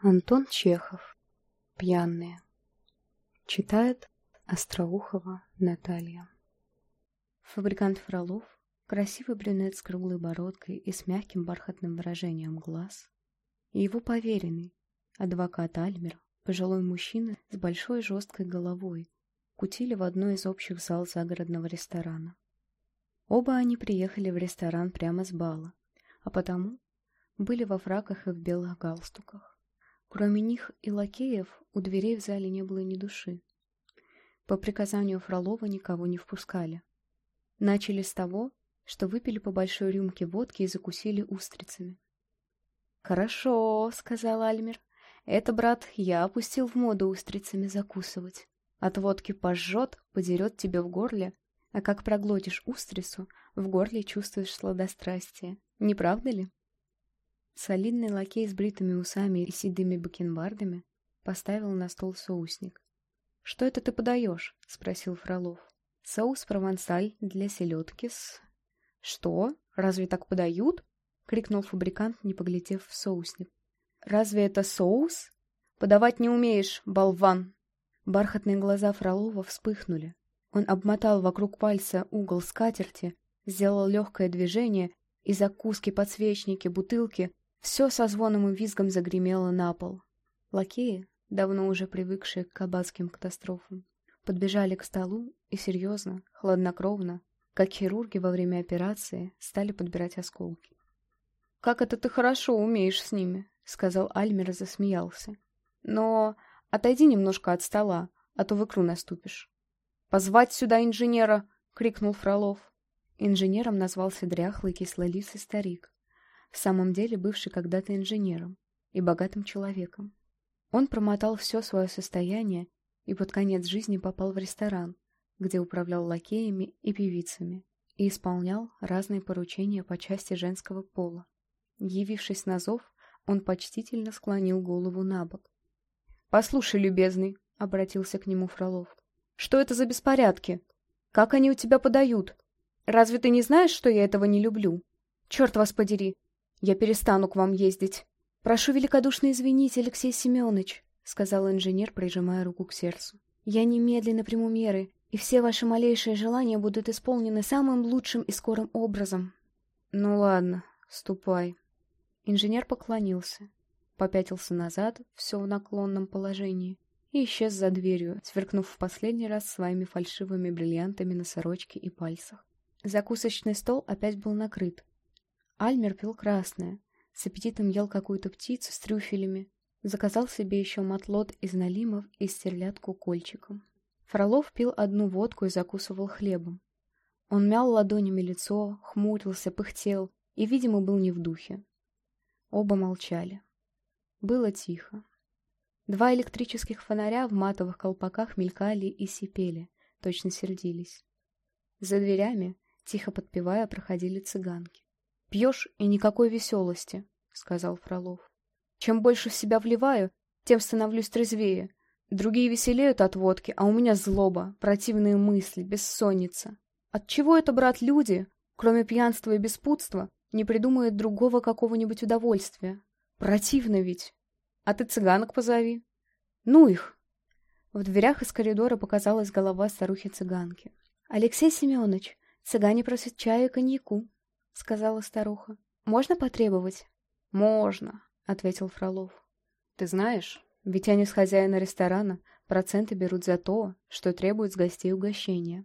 Антон Чехов. Пьяные. Читает Остроухова Наталья. Фабрикант Фролов, красивый брюнет с круглой бородкой и с мягким бархатным выражением глаз, и его поверенный, адвокат Альмер, пожилой мужчина с большой жесткой головой, кутили в одной из общих зал загородного ресторана. Оба они приехали в ресторан прямо с бала, а потому были во фраках и в белых галстуках. Кроме них и лакеев у дверей в зале не было ни души. По приказанию Фролова никого не впускали. Начали с того, что выпили по большой рюмке водки и закусили устрицами. «Хорошо», — сказал Альмер. «Это, брат, я опустил в моду устрицами закусывать. От водки пожжет, подерет тебе в горле, а как проглотишь устрицу, в горле чувствуешь сладострастие. Не правда ли?» Солидный лакей с бритыми усами и седыми бакенбардами поставил на стол соусник. «Что это ты подаешь?» — спросил Фролов. «Соус провансаль для селедки с...» «Что? Разве так подают?» — крикнул фабрикант, не поглядев в соусник. «Разве это соус? Подавать не умеешь, болван!» Бархатные глаза Фролова вспыхнули. Он обмотал вокруг пальца угол скатерти, сделал легкое движение, и закуски, подсвечники, бутылки все со звоном и визгом загремело на пол. Лакеи, давно уже привыкшие к кабацким катастрофам, подбежали к столу и серьезно, хладнокровно, как хирурги во время операции, стали подбирать осколки. «Как это ты хорошо умеешь с ними», — сказал Альмер и засмеялся. «Но отойди немножко от стола, а то в икру наступишь». «Позвать сюда инженера!» — крикнул Фролов. Инженером назвался дряхлый кислолицый старик, в самом деле бывший когда-то инженером и богатым человеком. Он промотал все свое состояние и под конец жизни попал в ресторан, где управлял лакеями и певицами и исполнял разные поручения по части женского пола. Явившись на зов, он почтительно склонил голову на бок. «Послушай, любезный», — обратился к нему Фролов, — «что это за беспорядки? Как они у тебя подают? Разве ты не знаешь, что я этого не люблю? Черт вас подери, я перестану к вам ездить. Прошу великодушно извинить, Алексей Семенович, сказал инженер, прижимая руку к сердцу. Я немедленно приму меры, и все ваши малейшие желания будут исполнены самым лучшим и скорым образом. Ну ладно, ступай. Инженер поклонился, попятился назад, все в наклонном положении, и исчез за дверью, сверкнув в последний раз своими фальшивыми бриллиантами на сорочке и пальцах. Закусочный стол опять был накрыт, Альмер пил красное, с аппетитом ел какую-то птицу с трюфелями, заказал себе еще матлот из налимов и стерлядку кольчиком. Фролов пил одну водку и закусывал хлебом. Он мял ладонями лицо, хмурился, пыхтел и, видимо, был не в духе. Оба молчали. Было тихо. Два электрических фонаря в матовых колпаках мелькали и сипели, точно сердились. За дверями, тихо подпевая, проходили цыганки. «Пьешь и никакой веселости», — сказал Фролов. «Чем больше в себя вливаю, тем становлюсь трезвее. Другие веселеют от водки, а у меня злоба, противные мысли, бессонница. Отчего это, брат, люди, кроме пьянства и беспутства, не придумают другого какого-нибудь удовольствия? Противно ведь. А ты цыганок позови. Ну их!» В дверях из коридора показалась голова старухи-цыганки. «Алексей Семенович, цыгане просят чая и коньяку», — сказала старуха. «Можно потребовать?» «Можно», — ответил Фролов. «Ты знаешь, ведь они с хозяина ресторана проценты берут за то, что требуют с гостей угощения.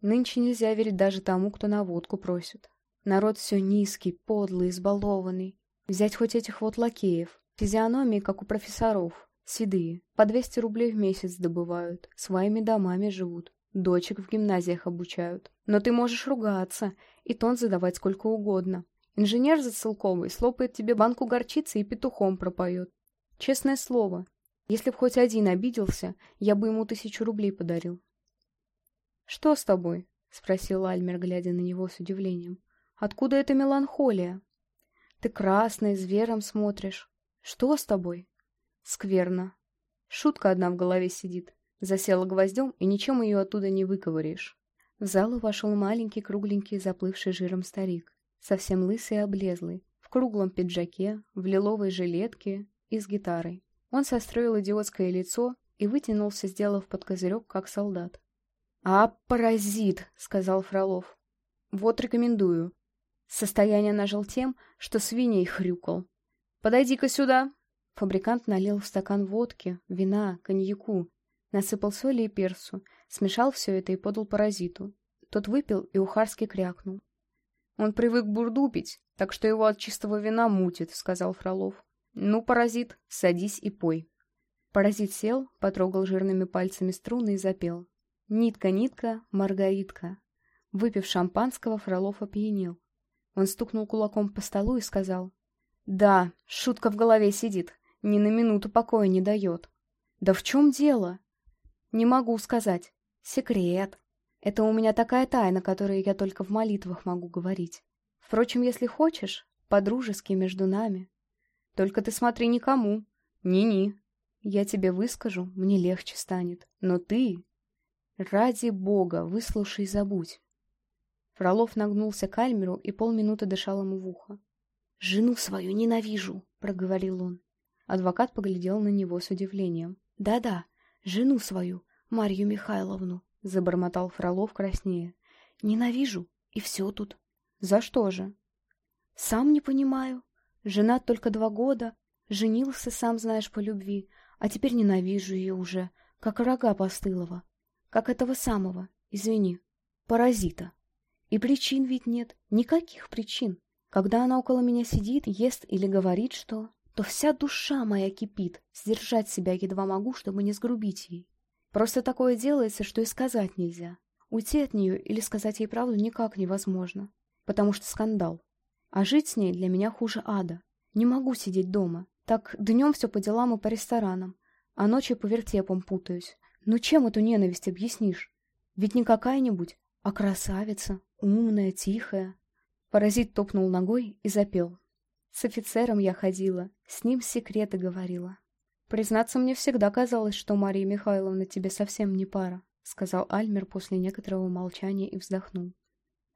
Нынче нельзя верить даже тому, кто на водку просит. Народ все низкий, подлый, избалованный. Взять хоть этих вот лакеев. Физиономии, как у профессоров. Седые. По 200 рублей в месяц добывают. Своими домами живут. Дочек в гимназиях обучают. Но ты можешь ругаться и тон задавать сколько угодно. Инженер за целковый слопает тебе банку горчицы и петухом пропоет. Честное слово, если б хоть один обиделся, я бы ему тысячу рублей подарил. «Что с тобой?» — спросил Альмер, глядя на него с удивлением. «Откуда эта меланхолия? Ты красный, звером смотришь. Что с тобой?» «Скверно. Шутка одна в голове сидит. Засела гвоздем, и ничем ее оттуда не выковыришь. В залу вошел маленький, кругленький, заплывший жиром старик, совсем лысый и облезлый, в круглом пиджаке, в лиловой жилетке и с гитарой. Он состроил идиотское лицо и вытянулся, сделав под козырек, как солдат. «А, паразит!» — сказал Фролов. «Вот рекомендую. Состояние нажил тем, что свиней хрюкал. Подойди-ка сюда!» Фабрикант налил в стакан водки, вина, коньяку, насыпал соли и перцу, смешал все это и подал паразиту. Тот выпил и ухарски крякнул. «Он привык бурдупить, так что его от чистого вина мутит», — сказал Фролов. «Ну, паразит, садись и пой». Паразит сел, потрогал жирными пальцами струны и запел. «Нитка, нитка, Маргаритка». Выпив шампанского, Фролов опьянел. Он стукнул кулаком по столу и сказал. «Да, шутка в голове сидит, ни на минуту покоя не дает». «Да в чем дело?» «Не могу сказать. Секрет. Это у меня такая тайна, которую я только в молитвах могу говорить. Впрочем, если хочешь, по-дружески между нами. Только ты смотри никому. Ни-ни. Я тебе выскажу, мне легче станет. Но ты... Ради бога, выслушай и забудь. Фролов нагнулся к Альмеру и полминуты дышал ему в ухо. «Жену свою ненавижу», — проговорил он. Адвокат поглядел на него с удивлением. «Да-да, жену свою, Марью Михайловну», — забормотал Фролов краснее. «Ненавижу, и все тут». «За что же?» «Сам не понимаю. Женат только два года, женился, сам знаешь, по любви, а теперь ненавижу ее уже, как врага постылого, как этого самого, извини, паразита. И причин ведь нет, никаких причин. Когда она около меня сидит, ест или говорит что, то вся душа моя кипит, сдержать себя едва могу, чтобы не сгрубить ей. Просто такое делается, что и сказать нельзя. Уйти от нее или сказать ей правду никак невозможно, потому что скандал. А жить с ней для меня хуже ада. Не могу сидеть дома. Так днем все по делам и по ресторанам, а ночью по вертепам путаюсь. Ну чем эту ненависть объяснишь? Ведь не какая-нибудь, а красавица, умная, тихая. Паразит топнул ногой и запел. С офицером я ходила, с ним секреты говорила. Признаться, мне всегда казалось, что Мария Михайловна тебе совсем не пара, сказал Альмер после некоторого молчания и вздохнул.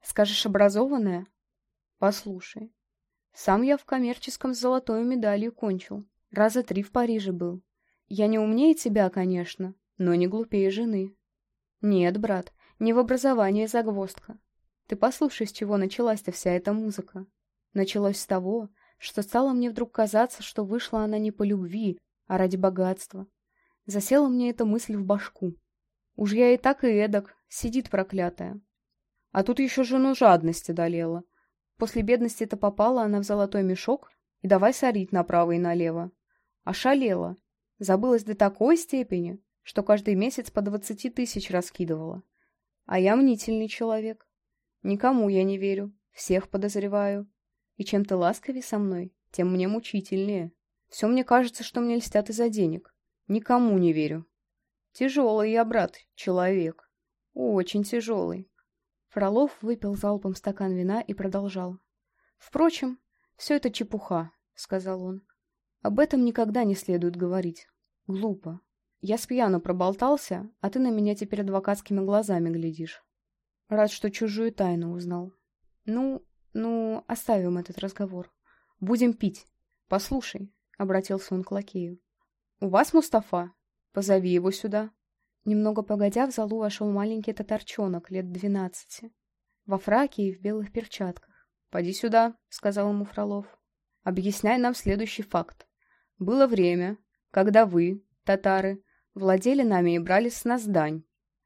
Скажешь, образованная? Послушай. Сам я в коммерческом с золотой медалью кончил. Раза три в Париже был. Я не умнее тебя, конечно, но не глупее жены. Нет, брат, не в образовании загвоздка. Ты послушай, с чего началась-то вся эта музыка. Началось с того, что стало мне вдруг казаться, что вышла она не по любви, а ради богатства. Засела мне эта мысль в башку. Уж я и так и эдак, сидит проклятая. А тут еще жену жадности одолела. После бедности-то попала она в золотой мешок и давай сорить направо и налево. Ошалела. Забылась до такой степени, что каждый месяц по двадцати тысяч раскидывала. А я мнительный человек. Никому я не верю, всех подозреваю. И чем ты ласковее со мной, тем мне мучительнее. Все мне кажется, что мне льстят из-за денег. Никому не верю. Тяжелый я, брат, человек. Очень тяжелый. Фролов выпил залпом стакан вина и продолжал. «Впрочем, все это чепуха», — сказал он. «Об этом никогда не следует говорить. Глупо. Я с пьяну проболтался, а ты на меня теперь адвокатскими глазами глядишь. Рад, что чужую тайну узнал. Ну, ну, оставим этот разговор. Будем пить. Послушай, — обратился он к лакею. У вас Мустафа? Позови его сюда. Немного погодя, в залу вошел маленький татарчонок лет двенадцати. Во фраке и в белых перчатках. «Поди сюда», — сказал ему Фролов. «Объясняй нам следующий факт. Было время, когда вы, татары, Владели нами и брали с нас дань.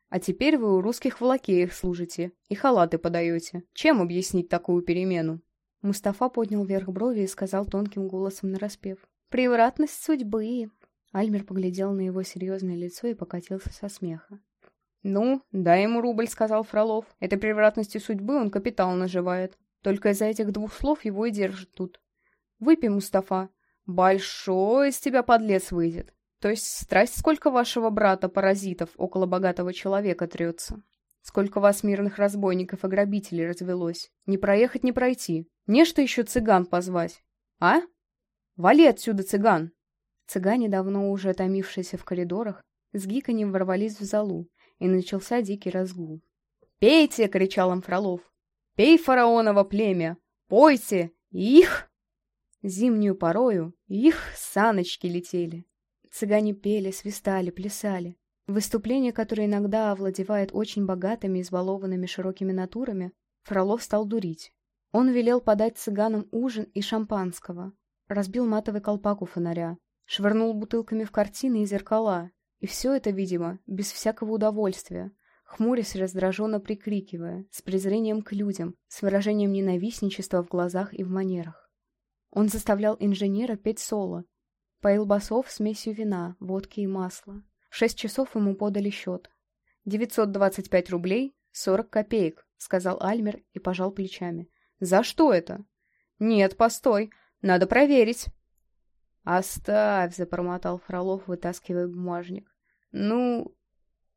А теперь вы у русских в лакеях служите и халаты подаете. Чем объяснить такую перемену?» Мустафа поднял вверх брови и сказал тонким голосом нараспев. «Превратность судьбы!» Альмер поглядел на его серьезное лицо и покатился со смеха. «Ну, дай ему рубль», — сказал Фролов. «Этой превратностью судьбы он капитал наживает. Только из-за этих двух слов его и держит тут. Выпей, Мустафа. Большой из тебя подлец выйдет. То есть страсть сколько вашего брата-паразитов около богатого человека трется? Сколько вас мирных разбойников и грабителей развелось? Не проехать, не пройти. Не что еще цыган позвать? А? Вали отсюда, цыган!» Цыгане, давно уже томившиеся в коридорах, с гиканьем ворвались в залу, и начался дикий разгул. «Пейте!» — кричал им Фролов. «Пей, фараоново племя! Пойте! Их!» Зимнюю порою их саночки летели. Цыгане пели, свистали, плясали. Выступление, которое иногда овладевает очень богатыми, избалованными широкими натурами, Фролов стал дурить. Он велел подать цыганам ужин и шампанского, разбил матовый колпак у фонаря, швырнул бутылками в картины и зеркала, и все это, видимо, без всякого удовольствия, хмурясь раздраженно прикрикивая, с презрением к людям, с выражением ненавистничества в глазах и в манерах. Он заставлял инженера петь соло, поил басов смесью вина, водки и масла. В шесть часов ему подали счет. «Девятьсот двадцать пять рублей, сорок копеек», — сказал Альмер и пожал плечами. «За что это?» «Нет, постой, надо проверить». «Оставь», — запромотал Фролов, вытаскивая бумажник. «Ну,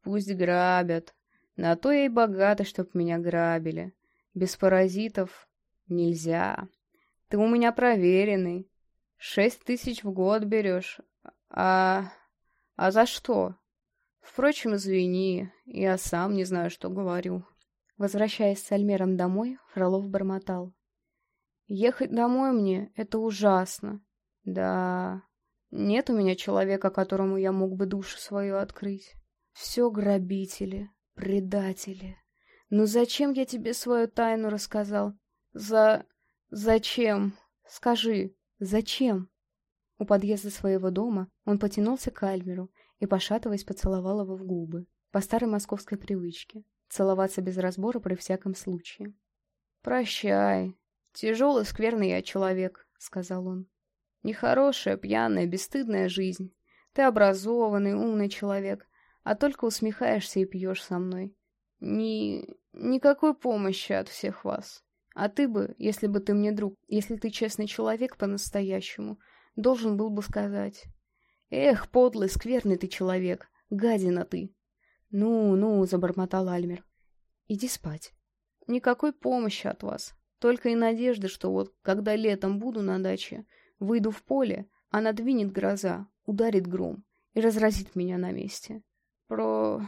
пусть грабят. На то я и богатый, чтоб меня грабили. Без паразитов нельзя. Ты у меня проверенный. Шесть тысяч в год берешь. А... а за что? Впрочем, извини, я сам не знаю, что говорю». Возвращаясь с Альмером домой, Фролов бормотал. «Ехать домой мне — это ужасно. Да, нет у меня человека, которому я мог бы душу свою открыть. Все грабители, предатели. Ну зачем я тебе свою тайну рассказал? За... зачем? Скажи, зачем?» У подъезда своего дома он потянулся к Альмеру и, пошатываясь, поцеловал его в губы, по старой московской привычке, целоваться без разбора при всяком случае. «Прощай. Тяжелый, скверный я человек», — сказал он. Нехорошая, пьяная, бесстыдная жизнь. Ты образованный, умный человек, а только усмехаешься и пьешь со мной. Ни... никакой помощи от всех вас. А ты бы, если бы ты мне друг, если ты честный человек по-настоящему, должен был бы сказать. Эх, подлый, скверный ты человек, гадина ты. Ну, ну, забормотал Альмер. Иди спать. Никакой помощи от вас. Только и надежды, что вот, когда летом буду на даче, Выйду в поле, а надвинет гроза, ударит гром и разразит меня на месте. Про...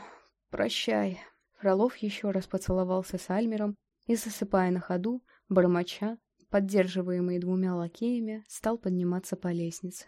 прощай. Фролов еще раз поцеловался с Альмером и, засыпая на ходу, бормоча, поддерживаемый двумя лакеями, стал подниматься по лестнице.